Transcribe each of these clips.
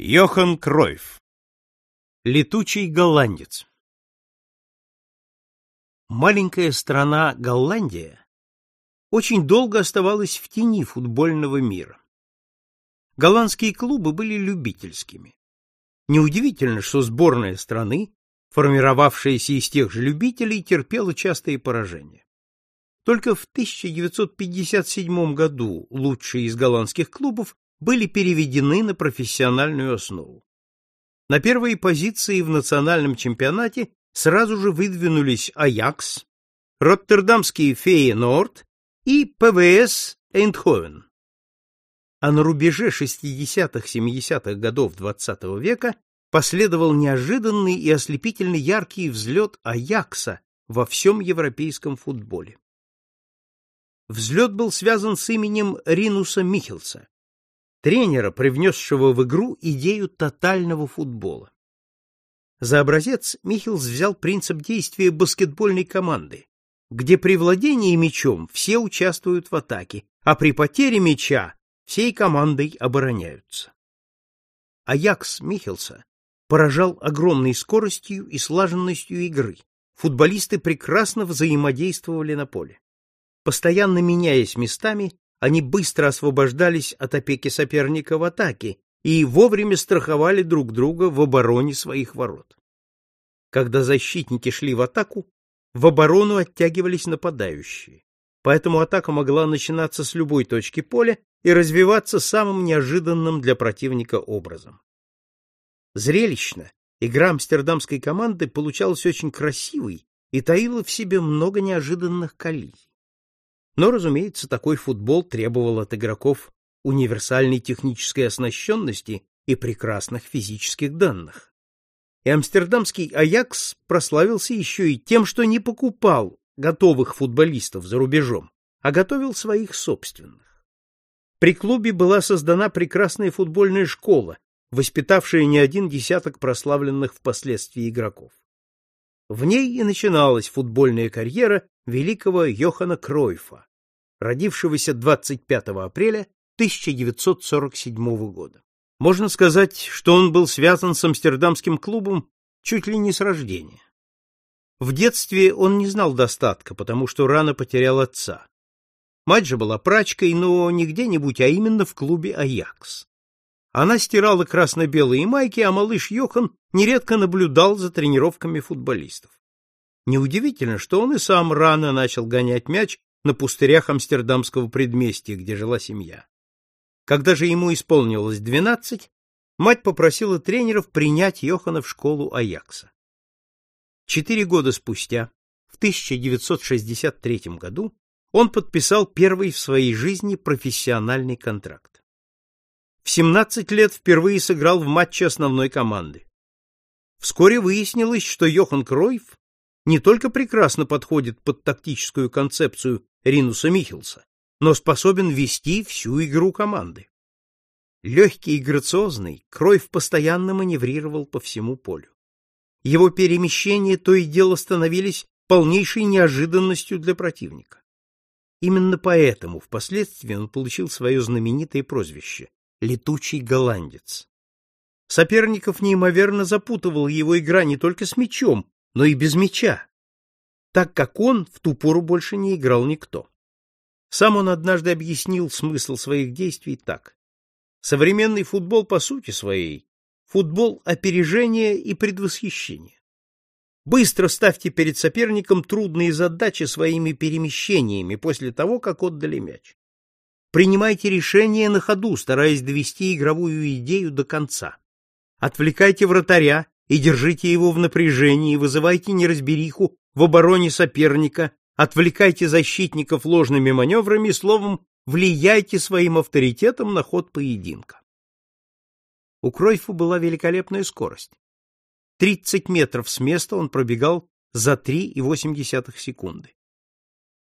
Йохан Кройф. Летучий голландец. Маленькая страна Голландия очень долго оставалась в тени футбольного мира. Голландские клубы были любительскими. Неудивительно, что сборная страны, формировавшаяся из тех же любителей, терпела частые поражения. Только в 1957 году лучшие из голландских клубов были переведены на профессиональную основу. На первые позиции в национальном чемпионате сразу же выдвинулись Аякс, Роттердамский Фейенорд и ПВС Эйндховен. А на рубеже 60-70-х годов XX -го века последовал неожиданный и ослепительно яркий взлет Аякса во всем европейском футболе. Взлет был связан с именем Ринуса Михелса, тренера, привнесшего в игру идею тотального футбола. За образец Михелс взял принцип действия баскетбольной команды, где при владении мячом все участвуют в атаке, а при потере мяча всей командой обороняются. Аякс Михелса поражал огромной скоростью и слаженностью игры. Футболисты прекрасно взаимодействовали на поле. Постоянно меняясь местами, они быстро освобождались от опеки соперника в атаке и вовремя страховали друг друга в обороне своих ворот. Когда защитники шли в атаку, в оборону оттягивались нападающие. Поэтому атака могла начинаться с любой точки поля и развиваться самым неожиданным для противника образом. Зрелищно игра амстердамской команды получалась очень красивой и таила в себе много неожиданных коллизий. Но, разумеется, такой футбол требовал от игроков универсальной технической оснащенности и прекрасных физических данных. И амстердамский Аякс прославился еще и тем, что не покупал готовых футболистов за рубежом, а готовил своих собственных. При клубе была создана прекрасная футбольная школа, воспитавшая не один десяток прославленных впоследствии игроков. В ней и начиналась футбольная карьера великого Йохана Кройфа, родившегося 25 апреля 1947 года. Можно сказать, что он был связан с амстердамским клубом чуть ли не с рождения. В детстве он не знал достатка, потому что рано потерял отца. Мать же была прачкой, но не где-нибудь, а именно в клубе «Аякс». Она стирала красно-белые майки, а малыш Йохан нередко наблюдал за тренировками футболистов. Неудивительно, что он и сам рано начал гонять мяч на пустырях амстердамского предместья, где жила семья. Когда же ему исполнилось двенадцать, мать попросила тренеров принять Йохана в школу Аякса. Четыре года спустя, в 1963 году, он подписал первый в своей жизни профессиональный контракт. В 17 лет впервые сыграл в матче основной команды. Вскоре выяснилось, что Йохан Кройф не только прекрасно подходит под тактическую концепцию Ринуса Михелса, но способен вести всю игру команды. Легкий и грациозный, Кройф постоянно маневрировал по всему полю. Его перемещения то и дело становились полнейшей неожиданностью для противника. Именно поэтому впоследствии он получил свое знаменитое прозвище «Летучий голландец». Соперников неимоверно запутывала его игра не только с мячом, но и без мяча, так как он в ту пору больше не играл никто. Сам он однажды объяснил смысл своих действий так. Современный футбол по сути своей — футбол опережения и предвосхищения. Быстро ставьте перед соперником трудные задачи своими перемещениями после того, как отдали мяч. Принимайте решения на ходу, стараясь довести игровую идею до конца. Отвлекайте вратаря и держите его в напряжении, вызывайте неразбериху в обороне соперника, отвлекайте защитников ложными маневрами, словом, влияйте своим авторитетом на ход поединка. У Кройфа была великолепная скорость. 30 метров с места он пробегал за 3,8 секунды.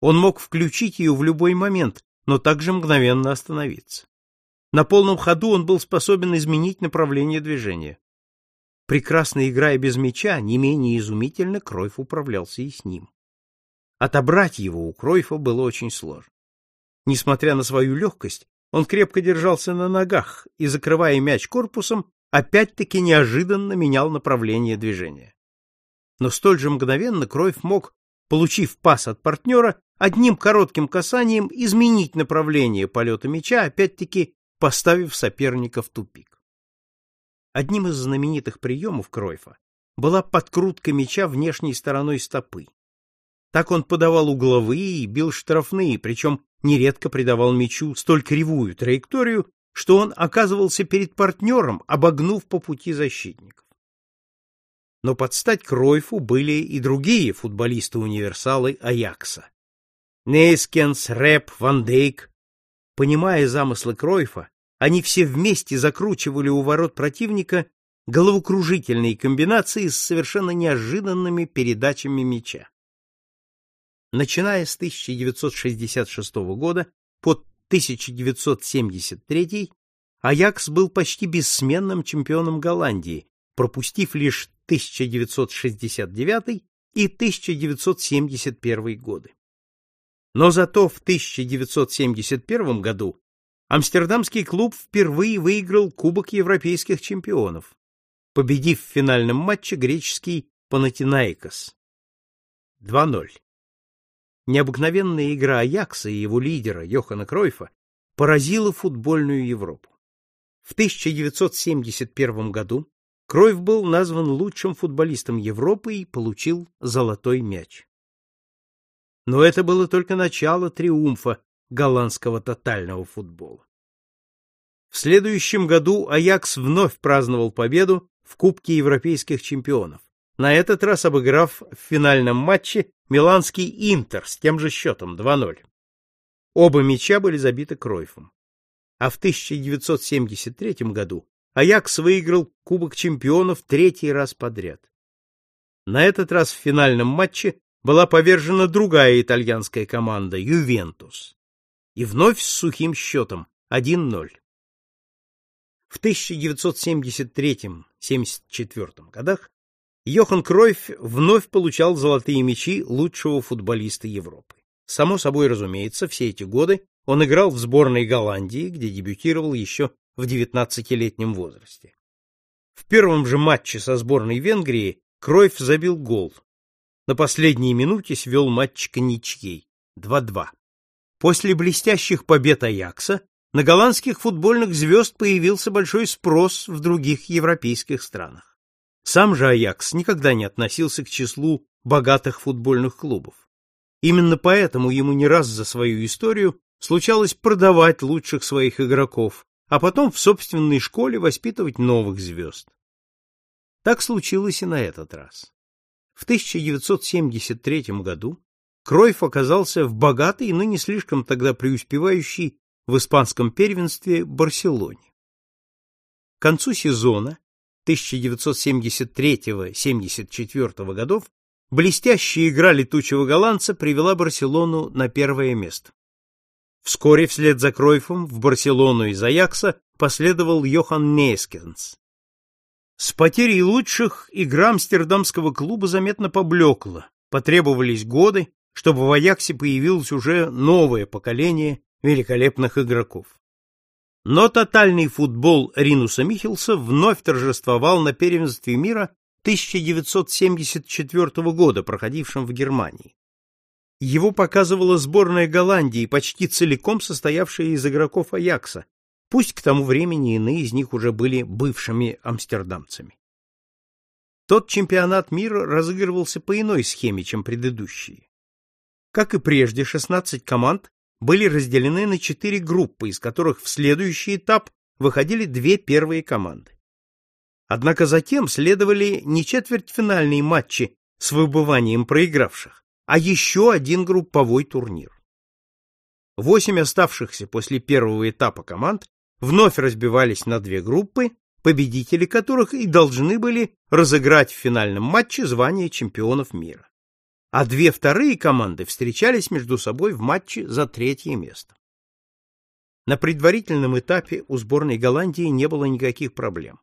Он мог включить ее в любой момент, но также мгновенно остановиться. На полном ходу он был способен изменить направление движения. Прекрасно играя без мяча, не менее изумительно Кройф управлялся и с ним. Отобрать его у Кройфа было очень сложно. Несмотря на свою легкость, он крепко держался на ногах и, закрывая мяч корпусом, опять-таки неожиданно менял направление движения. Но столь же мгновенно Кройф мог, получив пас от партнера, одним коротким касанием изменить направление полета мяча, опять-таки поставив соперника в тупик. Одним из знаменитых приемов Кройфа была подкрутка мяча внешней стороной стопы. Так он подавал угловые и бил штрафные, причем нередко придавал мячу столь кривую траекторию, что он оказывался перед партнером, обогнув по пути защитников. Но под стать Кройфу были и другие футболисты-универсалы Аякса. Нейскенс, Рэп, Ван Дейк. Понимая замыслы Кройфа, они все вместе закручивали у ворот противника головокружительные комбинации с совершенно неожиданными передачами мяча. Начиная с 1966 года по 1973 Аякс был почти бессменным чемпионом Голландии, пропустив лишь 1969 и 1971 годы. Но зато в 1971 году амстердамский клуб впервые выиграл Кубок европейских чемпионов, победив в финальном матче греческий Панатинаикос 2:0. Необыкновенная игра Аякса и его лидера Йохана Кройфа поразила футбольную Европу. В 1971 году Кройф был назван лучшим футболистом Европы и получил золотой мяч. Но это было только начало триумфа голландского тотального футбола. В следующем году Аякс вновь праздновал победу в Кубке европейских чемпионов, на этот раз обыграв в финальном матче миланский Интер с тем же счетом 2:0. Оба мяча были забиты Кройфом. А в 1973 году Аякс выиграл Кубок чемпионов третий раз подряд. На этот раз в финальном матче была повержена другая итальянская команда Ювентус. И вновь с сухим счетом 1:0. В 1973-74 годах Йохан Кройф вновь получал золотые мячи лучшего футболиста Европы. Само собой разумеется, все эти годы он играл в сборной Голландии, где дебютировал еще в 19-летнем возрасте. В первом же матче со сборной Венгрии Кройф забил гол. На последней минуте свел матч к ничьей 2:2. После блестящих побед Аякса на голландских футбольных звезд появился большой спрос в других европейских странах. Сам же Аякс никогда не относился к числу богатых футбольных клубов. Именно поэтому ему не раз за свою историю случалось продавать лучших своих игроков, а потом в собственной школе воспитывать новых звезд. Так случилось и на этот раз. В 1973 году Кройф оказался в богатой, но не слишком тогда преуспевающей в испанском первенстве Барселоне. К концу сезона 1973-74 годов блестящая игра летучего голландца привела Барселону на первое место. Вскоре вслед за Кройфом в Барселону из Аякса последовал Йохан Нейскенс. С потерей лучших игра амстердамского клуба заметно поблекла, потребовались годы, чтобы в Аяксе появилось уже новое поколение великолепных игроков. Но тотальный футбол Ринуса Михелса вновь торжествовал на первенстве мира 1974 года, проходившем в Германии. Его показывала сборная Голландии, почти целиком состоявшая из игроков Аякса, пусть к тому времени иные из них уже были бывшими амстердамцами. Тот чемпионат мира разыгрывался по иной схеме, чем предыдущие. Как и прежде, 16 команд были разделены на четыре группы, из которых в следующий этап выходили две первые команды. Однако затем следовали не четвертьфинальные матчи с выбыванием проигравших, а еще один групповой турнир. Восемь оставшихся после первого этапа команд вновь разбивались на две группы, победители которых и должны были разыграть в финальном матче звание чемпионов мира а две вторые команды встречались между собой в матче за третье место. На предварительном этапе у сборной Голландии не было никаких проблем.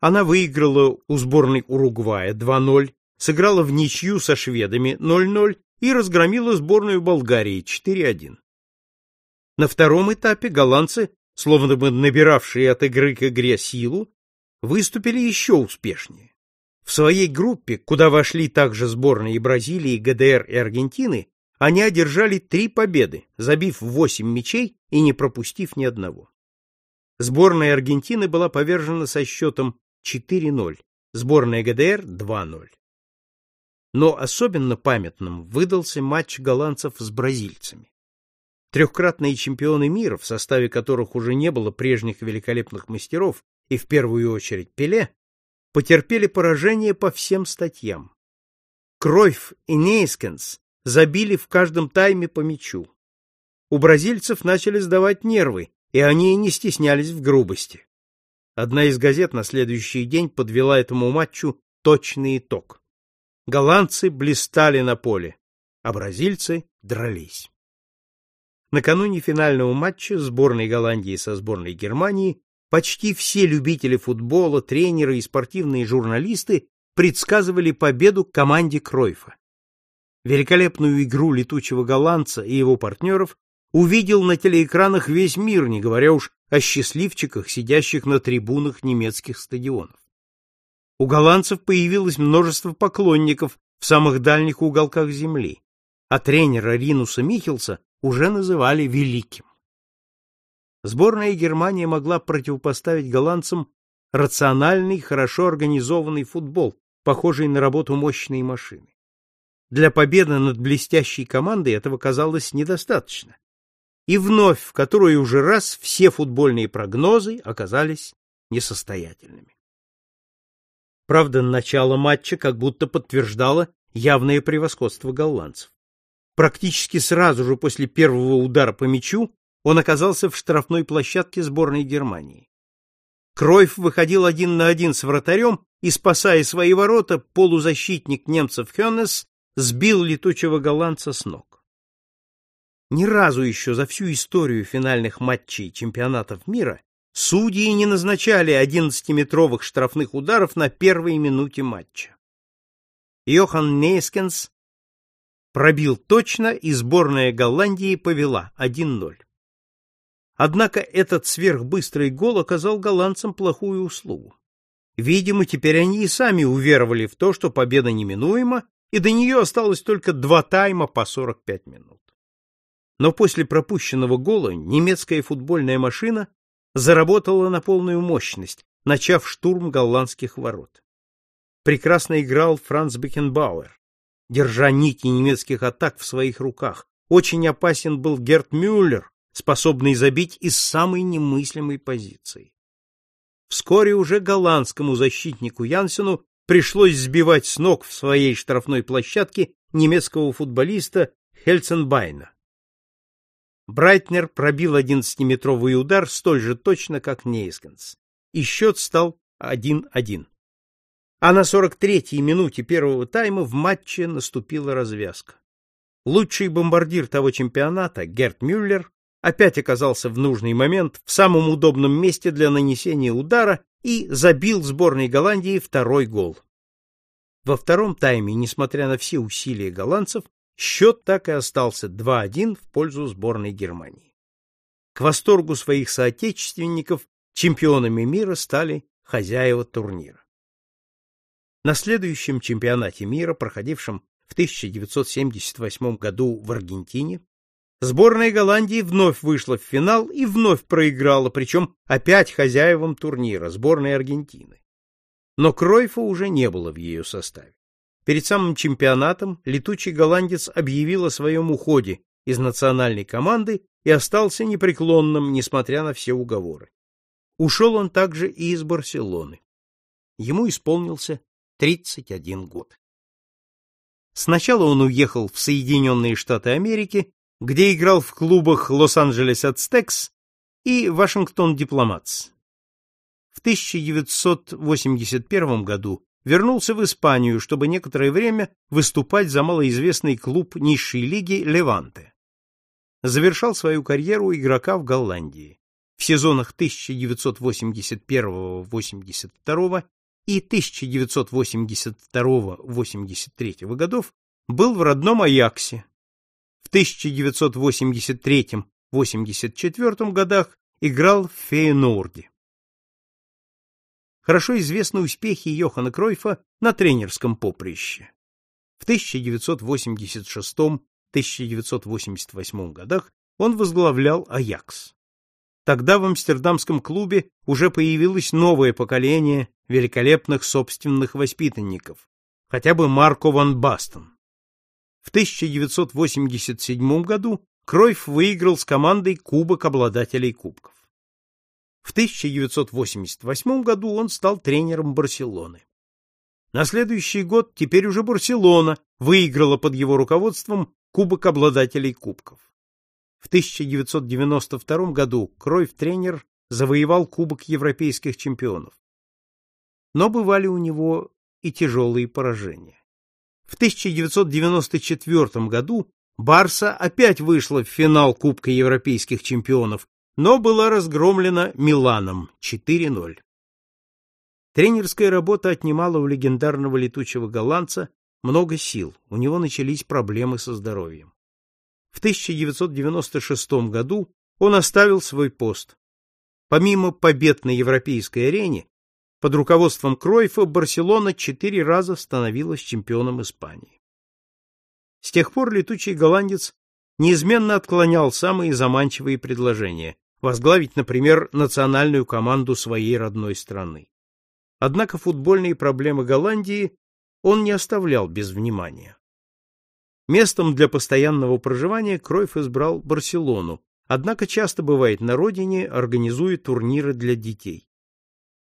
Она выиграла у сборной Уругвая 2:0, сыграла в ничью со шведами 0:0 и разгромила сборную Болгарии 4:1. На втором этапе голландцы, словно бы набиравшие от игры к игре силу, выступили еще успешнее. В своей группе, куда вошли также сборные Бразилии, ГДР и Аргентины, они одержали три победы, забив восемь мячей и не пропустив ни одного. Сборная Аргентины была повержена со счетом 4:0, сборная ГДР 2:0. Но особенно памятным выдался матч голландцев с бразильцами. Трехкратные чемпионы мира, в составе которых уже не было прежних великолепных мастеров, и в первую очередь Пеле, потерпели поражение по всем статьям. Кройф и Нейскенс забили в каждом тайме по мячу. У бразильцев начали сдавать нервы, и они не стеснялись в грубости. Одна из газет на следующий день подвела этому матчу точный итог. Голландцы блистали на поле, а бразильцы дрались. Накануне финального матча сборной Голландии со сборной Германии почти все любители футбола, тренеры и спортивные журналисты предсказывали победу команде Кройфа. Великолепную игру летучего голландца и его партнеров увидел на телеэкранах весь мир, не говоря уж о счастливчиках, сидящих на трибунах немецких стадионов. У голландцев появилось множество поклонников в самых дальних уголках земли, а тренера Ринуса Михелса уже называли великим. Сборная Германии могла противопоставить голландцам рациональный, хорошо организованный футбол, похожий на работу мощной машины. Для победы над блестящей командой этого казалось недостаточно. И вновь, в которой уже раз, все футбольные прогнозы оказались несостоятельными. Правда, начало матча как будто подтверждало явное превосходство голландцев. Практически сразу же после первого удара по мячу он оказался в штрафной площадке сборной Германии. Кройф выходил один на один с вратарем и, спасая свои ворота, полузащитник немцев Хённес сбил летучего голландца с ног. Ни разу еще за всю историю финальных матчей чемпионатов мира судьи не назначали 11-метровых штрафных ударов на первой минуте матча. Йохан Нейскенс пробил точно, и сборная Голландии повела 1:0. Однако этот сверхбыстрый гол оказал голландцам плохую услугу. Видимо, теперь они и сами уверовали в то, что победа неминуема, и до нее осталось только два тайма по 45 минут. Но после пропущенного гола немецкая футбольная машина заработала на полную мощность, начав штурм голландских ворот. Прекрасно играл Франц Бекенбауэр, держа нити немецких атак в своих руках. Очень опасен был Герт Мюллер, способный забить из самой немыслимой позиции. Вскоре уже голландскому защитнику Янсену пришлось сбивать с ног в своей штрафной площадке немецкого футболиста Хельценбайна. Брайтнер пробил 11-метровый удар столь же точно, как Нейскенс, и счет стал 1-1. А на 43-й минуте первого тайма в матче наступила развязка. Лучший бомбардир того чемпионата, Герт Мюллер, опять оказался в нужный момент в самом удобном месте для нанесения удара и забил сборной Голландии второй гол. Во втором тайме, несмотря на все усилия голландцев, счет так и остался 2:1 в пользу сборной Германии. К восторгу своих соотечественников чемпионами мира стали хозяева турнира. На следующем чемпионате мира, проходившем в 1978 году в Аргентине, сборная Голландии вновь вышла в финал и вновь проиграла, причем опять хозяевам турнира, сборной Аргентины. Но Кройфа уже не было в ее составе. Перед самым чемпионатом летучий голландец объявил о своем уходе из национальной команды и остался непреклонным, несмотря на все уговоры. Ушел он также и из Барселоны. Ему исполнился 31 год. Сначала он уехал в Соединенные Штаты Америки, где играл в клубах Лос-Анджелес Ацтекс и Вашингтон Дипломатс. В 1981 году вернулся в Испанию, чтобы некоторое время выступать за малоизвестный клуб низшей лиги Леванте. Завершал свою карьеру игрока в Голландии. В сезонах 1981-82 и 1982-83 годов был в родном Аяксе. В 1983-84 годах играл в Фейенорде. хорошо известны успехи Йохана Кройфа на тренерском поприще. В 1986-1988 годах он возглавлял Аякс. Тогда в амстердамском клубе уже появилось новое поколение великолепных собственных воспитанников, хотя бы Марко ван Бастен. В 1987 году Кройф выиграл с командой Кубок обладателей кубков. В 1988 году он стал тренером Барселоны. На следующий год теперь уже Барселона выиграла под его руководством Кубок обладателей кубков. В 1992 году Кройф-тренер завоевал Кубок европейских чемпионов. Но бывали у него и тяжелые поражения. В 1994 году Барса опять вышла в финал Кубка европейских чемпионов, но была разгромлена Миланом 4:0. Тренерская работа отнимала у легендарного летучего голландца много сил. У него начались проблемы со здоровьем. В 1996 году он оставил свой пост. Помимо побед на европейской арене, под руководством Кройфа Барселона четыре раза становилась чемпионом Испании. С тех пор летучий голландец неизменно отклонял самые заманчивые предложения возглавить, например, национальную команду своей родной страны. Однако футбольные проблемы Голландии он не оставлял без внимания. Местом для постоянного проживания Кройф избрал Барселону, однако часто бывает на родине, организуя турниры для детей.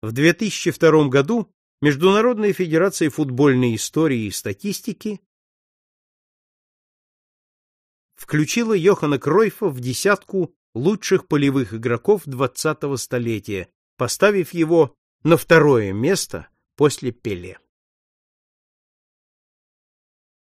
В 2002 году Международная федерация футбольной истории и статистики включила Йохана Кройфа в десятку лучших полевых игроков 20-го столетия, поставив его на второе место после Пеле.